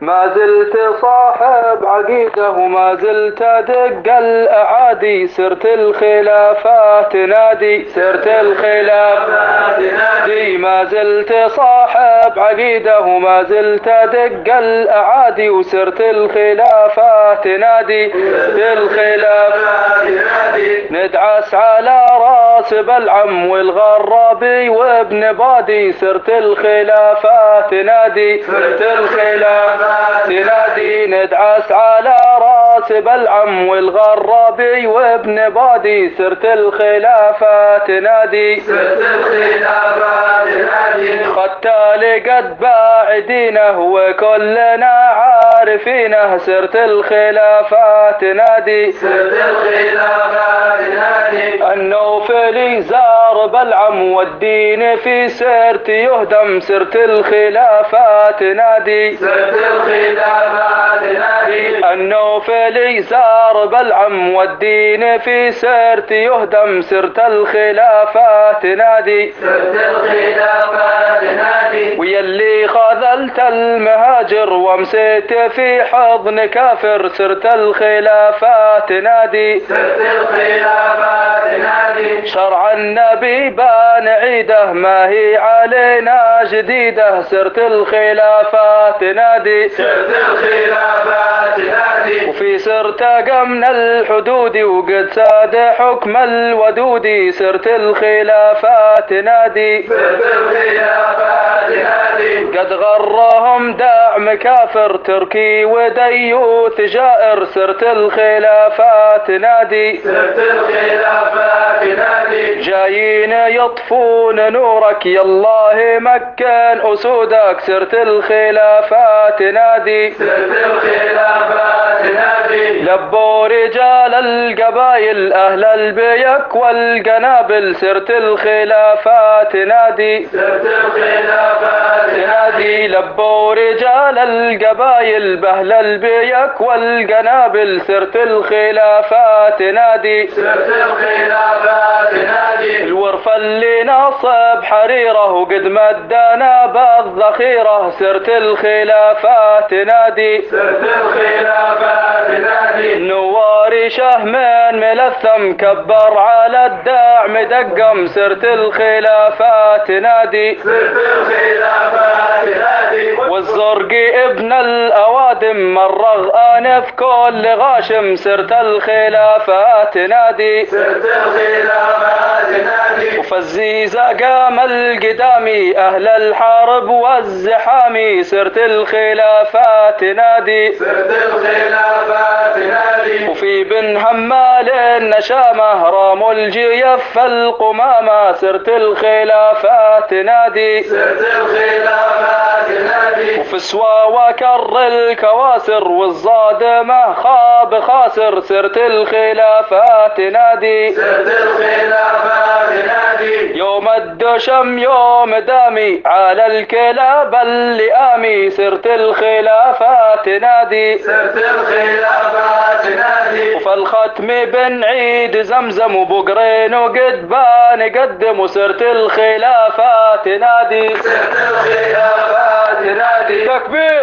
ما زلت صاحب عقيدة وما زلت ادق الأعادي. سرت الخلافة تنادي سرت الخلافة تنادي ما زلت صاحب عقيدة وما زلت ادق الأعادي. وسرت الخلافة تنادي سرت الخلافة تنادي ندعس على راس بالعم والغرابي وابن بادي سرت الخلافة تنادي سرت الخلافة تنادي ندعس على راس بالعم والغرابي وابن بادي سرت الخلافة تنادي سرت الخلافة تنادي قتال قد باعدينه وكلنا عارفينه سرت الخلافة تنادي سرت الخلافة تنادي النوفلي زار بالعم والدين في سرت يهدم سرت الخلافة تنادي سرت الخلافة تنادي النوفلي زار بالعم والدين في سرت يهدم سرت الخلافة تنادي سرت الخلافة تنادي ويلي خذلت المهاجر ومسيت في حضن كافر سرت الخلافة تنادي سرت الخلافة تنادي شرع النبي بان عيده ما هي علينا جديدة. سرت الخلافة تنادي سرت الخلافة تنادي وفي سرت من الحدود وقد ساد حكم الودود. سرت الخلافة تنادي سرت الخلافة تنادي قد غرهم دعم كافر تركي وديوث جائر سرت الخلافة تنادي سرت الخلافة تنادي جايين يطفون نورك يالله مكن أسودك سرت الخلافة تنادي سرت الخلافة تنادي لبوا رجال القبايل أهل البيك والقنابل سرت الخلافة تنادي سرت الخلافة تنادي لبوا رجال القبايل بأهل البيك والقنابل سرت الخلافة تنادي سرت الخلافة تنادي الورف اللي نصب حريرة وقد مدنا بالذخيرة سرت الخلافة تنادي سرت الخلافة تنادي نواري شهم ملثم كبر على الدعم دقم سرت الخلافة تنادي سرت الخلافة تنادي والزرق ابن الأوادم مرغ أنف كل غاشم سرت الخلافة تنادي سرت الخلافة تنادي وفزيزة قام القدامي أهل الحرب والزحام سرت الخلافة تنادي سرت وفي بن حمال النشامة رام الجيف القمامة سرت الخلافة تنادي سرت الخلافة تنادي وفي سوا وكر الكواسر والصادمة خاب خاسر. سرت الخلافة تنادي سرت الخلافة تنادي يوم الدشم يوم دامي. على الكلاب اللئامي سرت الخلافة تنادي سرت الخلافة تنادي وفي الختم بن عيد زمزم وبقرين وقدبان قدم وسرت الخلافة تنادي سرت الخلافة تنادي تكبير.